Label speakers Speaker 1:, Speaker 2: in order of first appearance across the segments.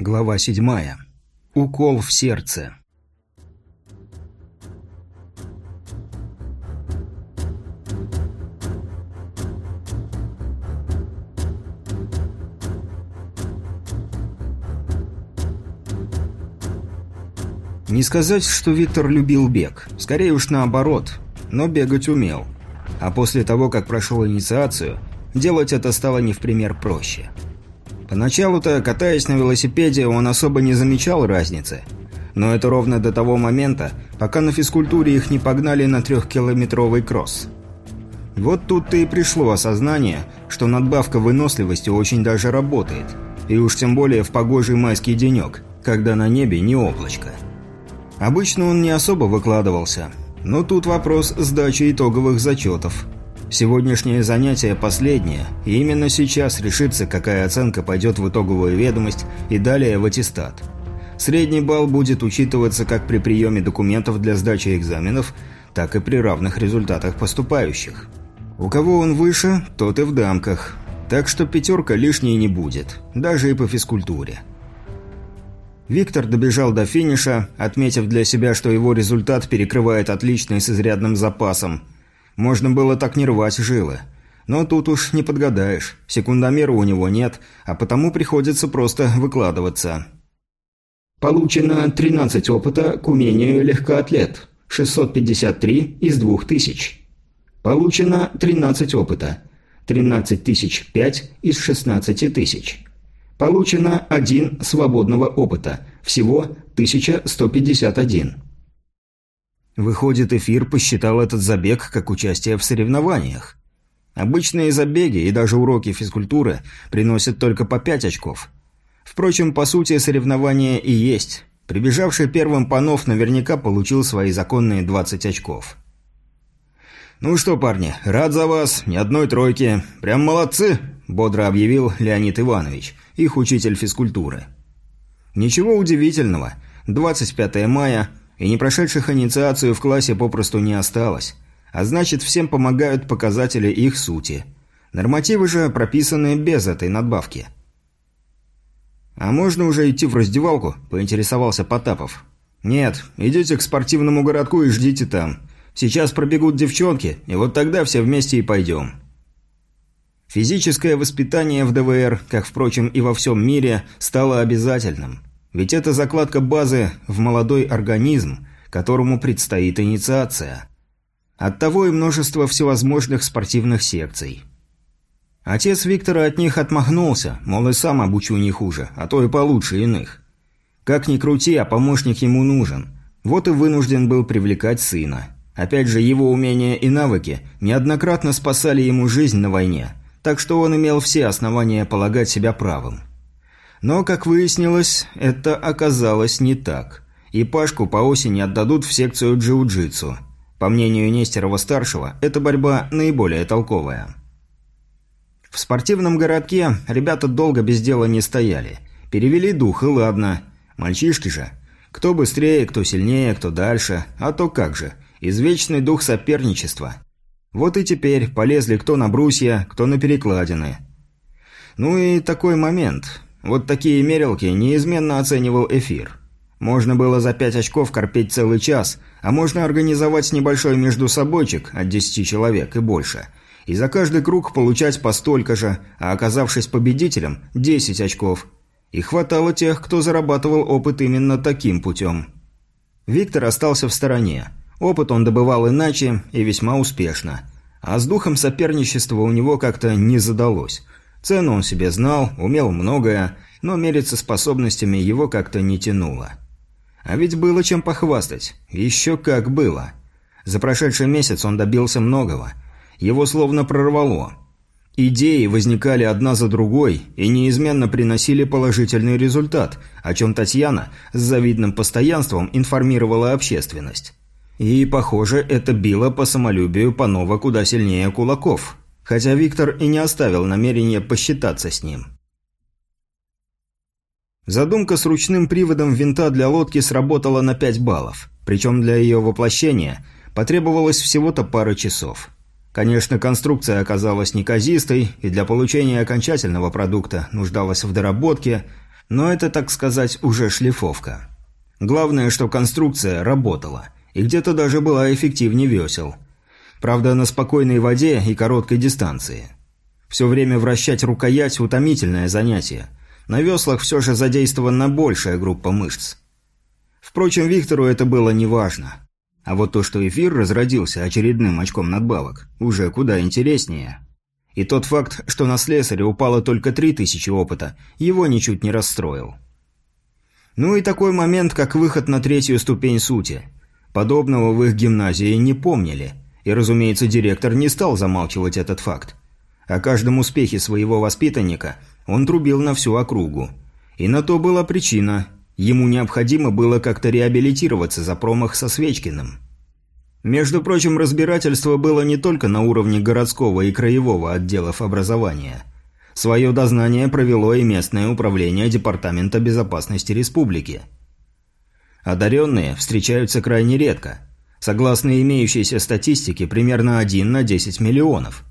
Speaker 1: Глава седьмая. Укол в сердце. Не сказать, что Виктор любил бег. Скорее уж наоборот. Но бегать умел. А после того, как прошел инициацию, делать это стало не в пример проще. Поначалу-то, катаясь на велосипеде, он особо не замечал разницы. Но это ровно до того момента, пока на физкультуре их не погнали на трехкилометровый кросс. Вот тут-то и пришло осознание, что надбавка выносливости очень даже работает. И уж тем более в погожий майский денек, когда на небе не облачко. Обычно он не особо выкладывался, но тут вопрос сдачи итоговых зачетов – Сегодняшнее занятие последнее, и именно сейчас решится, какая оценка пойдет в итоговую ведомость и далее в аттестат. Средний балл будет учитываться как при приеме документов для сдачи экзаменов, так и при равных результатах поступающих. У кого он выше, тот и в дамках. Так что пятерка лишней не будет, даже и по физкультуре. Виктор добежал до финиша, отметив для себя, что его результат перекрывает отличный с изрядным запасом – можно было так не рвать жилы. Но тут уж не подгадаешь. Секундомера у него нет, а потому приходится просто выкладываться.
Speaker 2: Получено 13 опыта к умению легкоатлет. 653 из 2000. Получено 13 опыта. 13 тысяч 5 из 16 тысяч. Получено 1 свободного опыта. Всего 1151.
Speaker 1: Выходит, эфир посчитал этот забег как участие в соревнованиях. Обычные забеги и даже уроки физкультуры приносят только по 5 очков. Впрочем, по сути, соревнования и есть. Прибежавший первым Панов наверняка получил свои законные 20 очков. «Ну что, парни, рад за вас, ни одной тройки. Прям молодцы!» – бодро объявил Леонид Иванович, их учитель физкультуры. Ничего удивительного. 25 мая – и не прошедших инициацию в классе попросту не осталось. А значит, всем помогают показатели их сути. Нормативы же прописаны без этой надбавки. «А можно уже идти в раздевалку?» – поинтересовался Потапов. «Нет, идите к спортивному городку и ждите там. Сейчас пробегут девчонки, и вот тогда все вместе и пойдем». Физическое воспитание в ДВР, как, впрочем, и во всем мире, стало обязательным – ведь это закладка базы в молодой организм, которому предстоит инициация. Оттого и множество всевозможных спортивных секций. Отец Виктора от них отмахнулся, мол, и сам обучу не хуже, а то и получше иных. Как ни крути, а помощник ему нужен. Вот и вынужден был привлекать сына. Опять же, его умения и навыки неоднократно спасали ему жизнь на войне, так что он имел все основания полагать себя правым. Но, как выяснилось, это оказалось не так. И Пашку по осени отдадут в секцию джиу-джитсу. По мнению Нестерова-старшего, эта борьба наиболее толковая. В спортивном городке ребята долго без дела не стояли. Перевели дух, и ладно. Мальчишки же. Кто быстрее, кто сильнее, кто дальше. А то как же. Извечный дух соперничества. Вот и теперь полезли кто на брусья, кто на перекладины. Ну и такой момент. Вот такие мерилки неизменно оценивал эфир. Можно было за 5 очков корпеть целый час, а можно организовать небольшой междусобойчик от 10 человек и больше. И за каждый круг получать по столько же, а оказавшись победителем – 10 очков. И хватало тех, кто зарабатывал опыт именно таким путем. Виктор остался в стороне. Опыт он добывал иначе и весьма успешно. А с духом соперничества у него как-то не задалось – Цену он себе знал, умел многое, но мериться способностями его как-то не тянуло. А ведь было чем похвастать. Еще как было. За прошедший месяц он добился многого. Его словно прорвало. Идеи возникали одна за другой и неизменно приносили положительный результат, о чем Татьяна с завидным постоянством информировала общественность. И, похоже, это било по самолюбию Панова куда сильнее кулаков хотя Виктор и не оставил намерения посчитаться с ним. Задумка с ручным приводом винта для лодки сработала на 5 баллов, причем для ее воплощения потребовалось всего-то пара часов. Конечно, конструкция оказалась неказистой и для получения окончательного продукта нуждалась в доработке, Но это, так сказать, уже шлифовка. Главное, что конструкция работала, и где-то даже была эффективнее весел. Правда, на спокойной воде и короткой дистанции. Все время вращать рукоять – утомительное занятие. На веслах все же задействована большая группа мышц. Впрочем, Виктору это было неважно. А вот то, что эфир разродился очередным очком надбавок, уже куда интереснее. И тот факт, что на слесаре упало только 3000 опыта, его ничуть не расстроил. Ну и такой момент, как выход на третью ступень сути. Подобного в их гимназии не помнили. И, разумеется, директор не стал замалчивать этот факт. О каждом успехе своего воспитанника он трубил на всю округу. И на то была причина. Ему необходимо было как-то реабилитироваться за промах со Свечкиным. Между прочим, разбирательство было не только на уровне городского и краевого отделов образования. Свое дознание провело и местное управление Департамента безопасности республики. Одаренные встречаются крайне редко. Согласно имеющейся статистике, примерно 1 на 10 миллионов.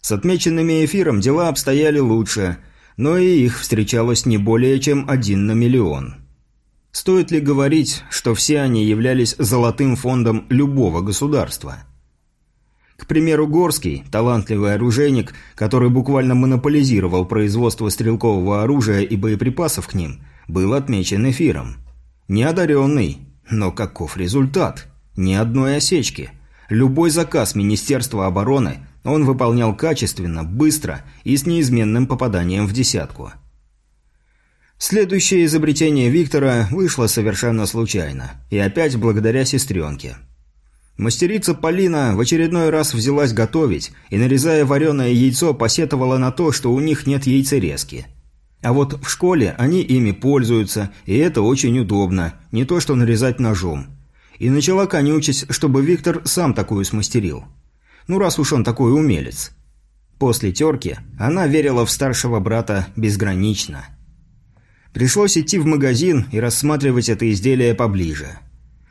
Speaker 1: С отмеченными эфиром дела обстояли лучше, но и их встречалось не более чем один на миллион. Стоит ли говорить, что все они являлись золотым фондом любого государства? К примеру, Горский, талантливый оружейник, который буквально монополизировал производство стрелкового оружия и боеприпасов к ним, был отмечен эфиром. Неодаренный, но каков результат? Ни одной осечки. Любой заказ Министерства обороны он выполнял качественно, быстро и с неизменным попаданием в десятку. Следующее изобретение Виктора вышло совершенно случайно. И опять благодаря сестренке. Мастерица Полина в очередной раз взялась готовить и, нарезая вареное яйцо, посетовала на то, что у них нет яйцерезки. А вот в школе они ими пользуются, и это очень удобно, не то что нарезать ножом. И начала конючить, чтобы Виктор сам такую смастерил. Ну, раз уж он такой умелец. После терки она верила в старшего брата безгранично. Пришлось идти в магазин и рассматривать это изделие поближе.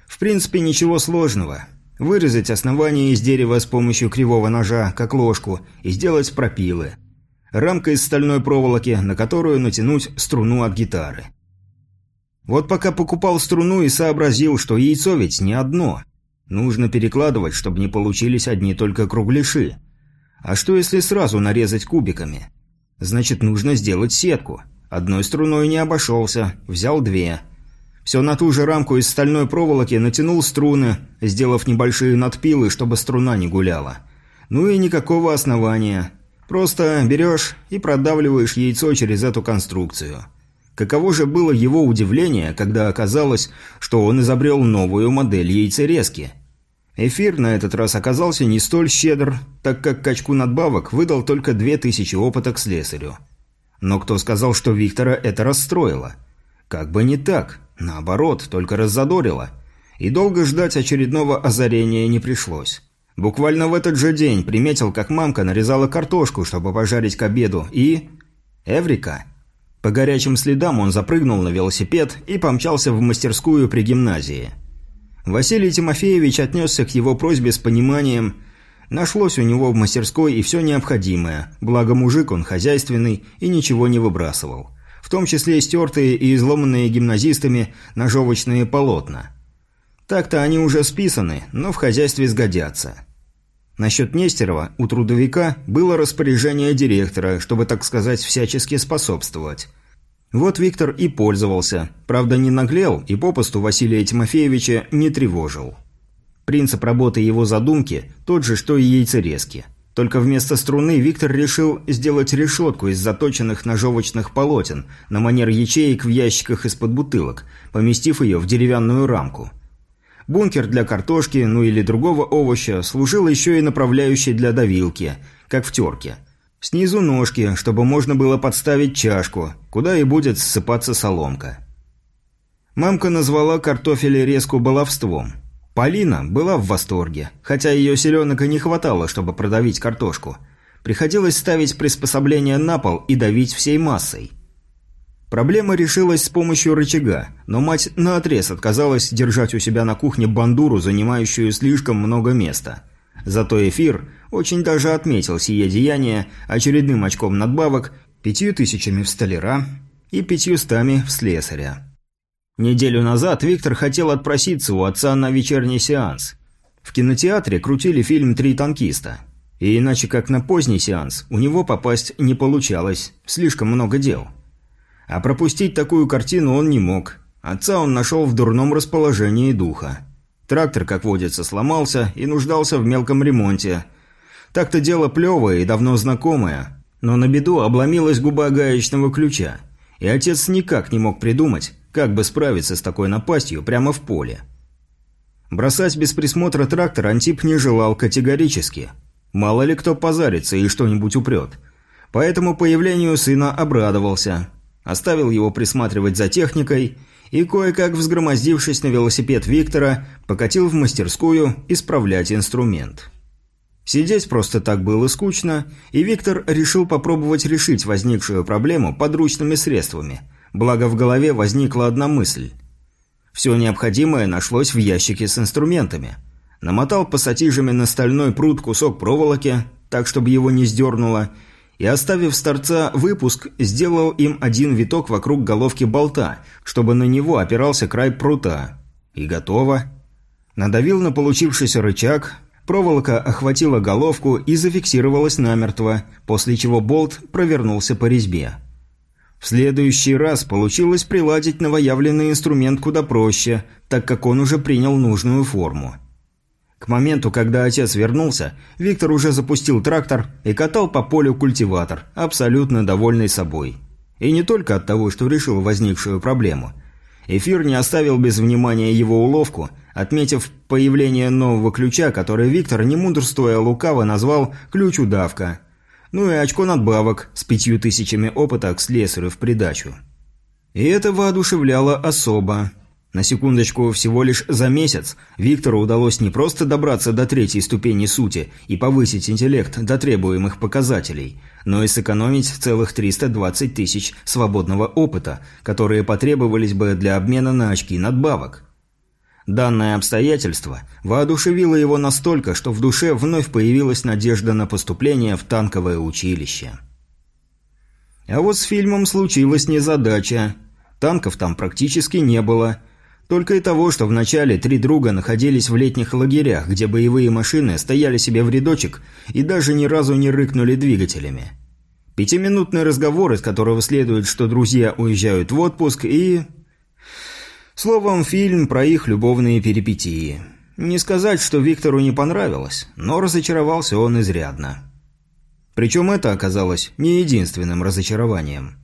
Speaker 1: В принципе, ничего сложного. Вырезать основание из дерева с помощью кривого ножа, как ложку, и сделать пропилы. Рамка из стальной проволоки, на которую натянуть струну от гитары. Вот пока покупал струну и сообразил, что яйцо ведь не одно – Нужно перекладывать, чтобы не получились одни только кругляши. А что если сразу нарезать кубиками? Значит, нужно сделать сетку. Одной струной не обошелся, взял две. Все на ту же рамку из стальной проволоки натянул струны, сделав небольшие надпилы, чтобы струна не гуляла. Ну и никакого основания. Просто берешь и продавливаешь яйцо через эту конструкцию. Каково же было его удивление, когда оказалось, что он изобрел новую модель яйцерезки. Эфир на этот раз оказался не столь щедр, так как качку надбавок выдал только 2000 опыта к слесарю. Но кто сказал, что Виктора это расстроило? Как бы не так, наоборот, только раззадорило. И долго ждать очередного озарения не пришлось. Буквально в этот же день приметил, как мамка нарезала картошку, чтобы пожарить к обеду, и... Эврика! По горячим следам он запрыгнул на велосипед и помчался в мастерскую при гимназии. Василий Тимофеевич отнесся к его просьбе с пониманием. Нашлось у него в мастерской и все необходимое, благо мужик он хозяйственный и ничего не выбрасывал. В том числе стертые и изломанные гимназистами ножовочные полотна. Так-то они уже списаны, но в хозяйстве сгодятся. Насчет Нестерова у трудовика было распоряжение директора, чтобы, так сказать, всячески способствовать. Вот Виктор и пользовался. Правда, не наглел и попусту Василия Тимофеевича не тревожил. Принцип работы его задумки тот же, что и яйцерезки. Только вместо струны Виктор решил сделать решетку из заточенных ножовочных полотен на манер ячеек в ящиках из-под бутылок, поместив ее в деревянную рамку. Бункер для картошки, ну или другого овоща, служил еще и направляющей для давилки, как в терке – Снизу ножки, чтобы можно было подставить чашку, куда и будет ссыпаться соломка. Мамка назвала картофель резку баловством. Полина была в восторге, хотя ее селенок и не хватало, чтобы продавить картошку. Приходилось ставить приспособление на пол и давить всей массой. Проблема решилась с помощью рычага, но мать наотрез отказалась держать у себя на кухне бандуру, занимающую слишком много места. Зато эфир очень даже отметил сие деяние очередным очком надбавок, пятью тысячами в столяра, и пятьюстами в слесаря. Неделю назад Виктор хотел отпроситься у отца на вечерний сеанс. В кинотеатре крутили фильм «Три танкиста». И иначе как на поздний сеанс у него попасть не получалось, слишком много дел. А пропустить такую картину он не мог. Отца он нашел в дурном расположении духа. Трактор, как водится, сломался и нуждался в мелком ремонте. Так-то дело плевое и давно знакомое, но на беду обломилась губа гаечного ключа, и отец никак не мог придумать, как бы справиться с такой напастью прямо в поле. Бросать без присмотра трактор Антип не желал категорически. Мало ли кто позарится и что-нибудь упрет. Поэтому появлению сына обрадовался. Оставил его присматривать за техникой и, кое-как взгромоздившись на велосипед Виктора, покатил в мастерскую исправлять инструмент. Сидеть просто так было скучно, и Виктор решил попробовать решить возникшую проблему подручными средствами, благо в голове возникла одна мысль. Все необходимое нашлось в ящике с инструментами. Намотал пассатижами на стальной пруд кусок проволоки, так чтобы его не сдернуло, и, оставив с торца выпуск, сделал им один виток вокруг головки болта, чтобы на него опирался край прута. И готово. Надавил на получившийся рычаг, проволока охватила головку и зафиксировалась намертво, после чего болт провернулся по резьбе. В следующий раз получилось приладить новоявленный инструмент куда проще, так как он уже принял нужную форму. К моменту, когда отец вернулся, Виктор уже запустил трактор и катал по полю культиватор, абсолютно довольный собой. И не только от того, что решил возникшую проблему. Эфир не оставил без внимания его уловку, отметив появление нового ключа, который Виктор, не мудрствуя лукаво, назвал «ключ-удавка». Ну и очко надбавок с пятью тысячами опыта к слесарю в придачу. И это воодушевляло особо. На секундочку, всего лишь за месяц Виктору удалось не просто добраться до третьей ступени сути и повысить интеллект до требуемых показателей, но и сэкономить целых 320 тысяч свободного опыта, которые потребовались бы для обмена на очки надбавок. Данное обстоятельство воодушевило его настолько, что в душе вновь появилась надежда на поступление в танковое училище. А вот с фильмом случилась незадача. Танков там практически не было – только и того, что вначале три друга находились в летних лагерях, где боевые машины стояли себе в рядочек и даже ни разу не рыкнули двигателями. Пятиминутный разговор, из которого следует, что друзья уезжают в отпуск и... Словом, фильм про их любовные перипетии. Не сказать, что Виктору не понравилось, но разочаровался он изрядно. Причем это оказалось не единственным разочарованием.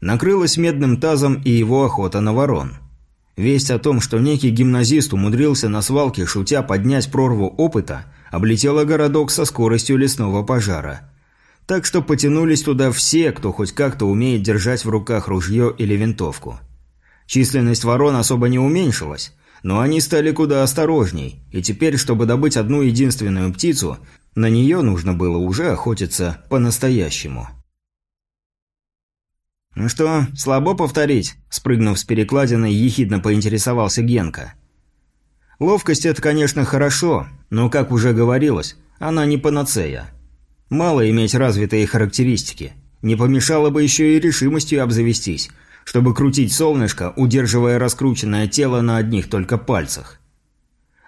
Speaker 1: Накрылась медным тазом и его охота на ворон – Весть о том, что некий гимназист умудрился на свалке, шутя, поднять прорву опыта, облетела городок со скоростью лесного пожара. Так что потянулись туда все, кто хоть как-то умеет держать в руках ружье или винтовку. Численность ворон особо не уменьшилась, но они стали куда осторожней, и теперь, чтобы добыть одну единственную птицу, на нее нужно было уже охотиться по-настоящему. «Ну что, слабо повторить?» – спрыгнув с перекладины, ехидно поинтересовался Генка. «Ловкость – это, конечно, хорошо, но, как уже говорилось, она не панацея. Мало иметь развитые характеристики. Не помешало бы еще и решимостью обзавестись, чтобы крутить солнышко, удерживая раскрученное тело на одних только пальцах.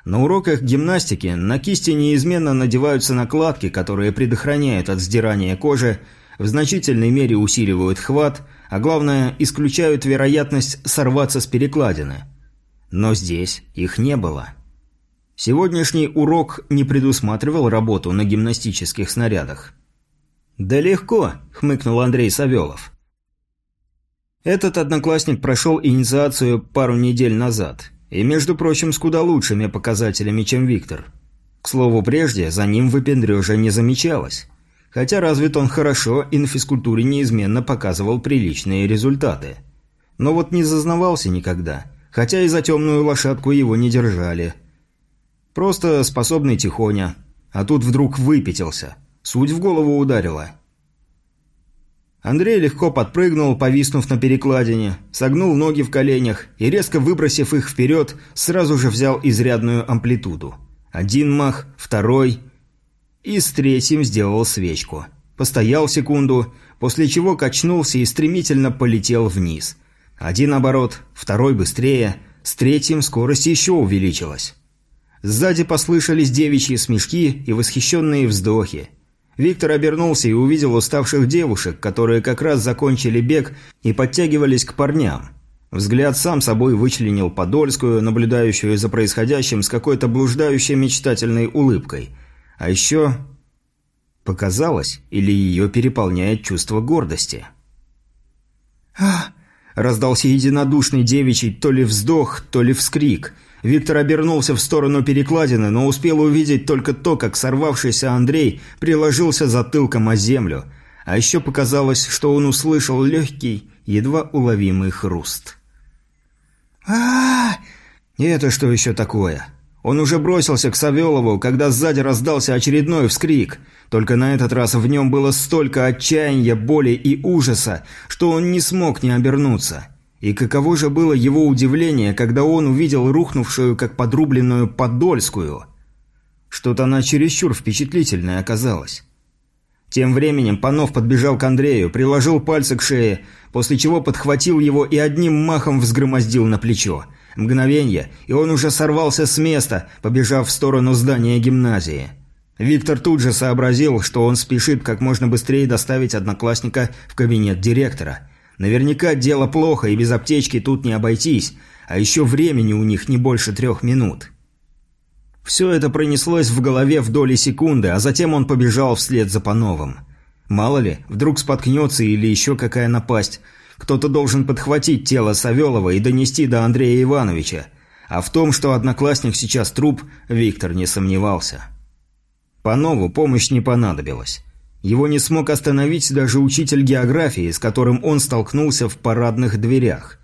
Speaker 1: На уроках гимнастики на кисти неизменно надеваются накладки, которые предохраняют от сдирания кожи в значительной мере усиливают хват, а главное, исключают вероятность сорваться с перекладины. Но здесь их не было. Сегодняшний урок не предусматривал работу на гимнастических снарядах. «Да легко», – хмыкнул Андрей Савелов. Этот одноклассник прошел инициацию пару недель назад, и, между прочим, с куда лучшими показателями, чем Виктор. К слову, прежде за ним выпендрежа не замечалось. Хотя развит он хорошо и на физкультуре неизменно показывал приличные результаты. Но вот не зазнавался никогда, хотя и за темную лошадку его не держали. Просто способный тихоня, а тут вдруг выпятился. Суть в голову ударила. Андрей легко подпрыгнул, повиснув на перекладине, согнул ноги в коленях и, резко выбросив их вперед, сразу же взял изрядную амплитуду. Один мах, второй – и с третьим сделал свечку. постоял секунду, после чего качнулся и стремительно полетел вниз. Один оборот, второй быстрее, с третьим скорость еще увеличилась. Сзади послышались девичьи смешки и восхищенные вздохи. Виктор обернулся и увидел уставших девушек, которые как раз закончили бег и подтягивались к парням. Взгляд сам собой вычленил Подольскую, наблюдающую за происходящим с какой-то блуждающей мечтательной улыбкой. А еще... Показалось, или ее переполняет чувство гордости. «А!» – раздался единодушный девичий то ли вздох, то ли вскрик. Виктор обернулся в сторону перекладины, но успел увидеть только то, как сорвавшийся Андрей приложился затылком о землю. А еще показалось, что он услышал легкий, едва уловимый хруст а, И это что еще такое? Он уже бросился к Савелову, когда сзади раздался очередной вскрик. Только на этот раз в нем было столько отчаяния, боли и ужаса, что он не смог не обернуться. И каково же было его удивление, когда он увидел рухнувшую, как подрубленную Подольскую. Что-то она чересчур впечатлительная оказалась. Тем временем Панов подбежал к Андрею, приложил пальцы к шее, после чего подхватил его и одним махом взгромоздил на плечо. Мгновенье, и он уже сорвался с места, побежав в сторону здания гимназии. Виктор тут же сообразил, что он спешит как можно быстрее доставить одноклассника в кабинет директора. Наверняка дело плохо, и без аптечки тут не обойтись, а еще времени у них не больше трех минут. Все это пронеслось в голове в доли секунды, а затем он побежал вслед за Пановым. Мало ли, вдруг споткнется или еще какая напасть. Кто-то должен подхватить тело Савелова и донести до Андрея Ивановича. А в том, что одноклассник сейчас труп, Виктор не сомневался. Панову помощь не понадобилась. Его не смог остановить даже учитель географии, с которым он столкнулся в парадных дверях.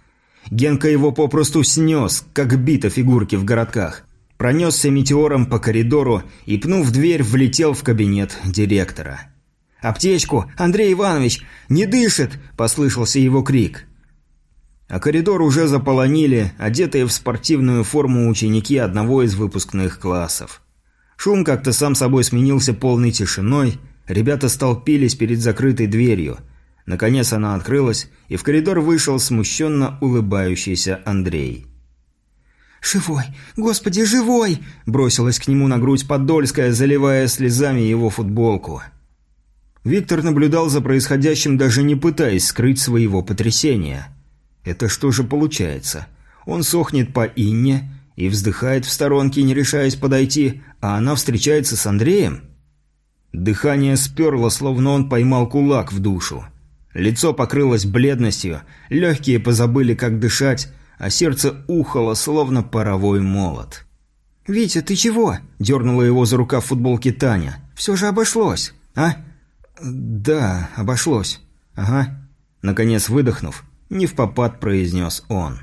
Speaker 1: Генка его попросту снес, как бита фигурки в городках пронесся метеором по коридору и, пнув дверь, влетел в кабинет директора. «Аптечку! Андрей Иванович! Не дышит!» – послышался его крик. А коридор уже заполонили, одетые в спортивную форму ученики одного из выпускных классов. Шум как-то сам собой сменился полной тишиной, ребята столпились перед закрытой дверью. Наконец она открылась, и в коридор вышел смущенно улыбающийся Андрей.
Speaker 3: «Живой! Господи, живой!» – бросилась к нему на грудь Подольская, заливая слезами его футболку.
Speaker 1: Виктор наблюдал за происходящим, даже не пытаясь скрыть своего потрясения. Это что же получается? Он сохнет по Инне и вздыхает в сторонке, не решаясь подойти, а она встречается с Андреем? Дыхание сперло, словно он поймал кулак в душу. Лицо покрылось бледностью, легкие позабыли, как дышать, а сердце ухало, словно паровой молот.
Speaker 3: «Витя, ты чего?» – дернула его за рукав футболки Таня. «Все же обошлось, а?»
Speaker 1: «Да, обошлось. Ага». Наконец выдохнув, не в попад произнес он.